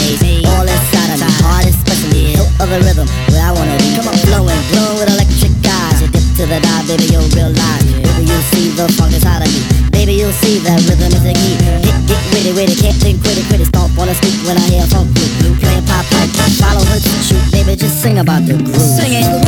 maze. All inside of me, heart especially. Hilt of the rhythm, where I wanna be. Come on, flowing, glowing with electric eyes. You dip to the dive, baby, you'll realize. Baby, you'll see the funk inside of me. Baby, you'll see that rhythm is the key. Get, get witty, witty, can't think, quit it, quit it. Stomp on the street when I hear funk blue. Playing pop pipe, follow her shoot. Baby, just sing about the groove. Sing it.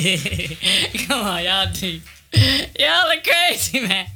Come on, y'all. Y'all are crazy, man.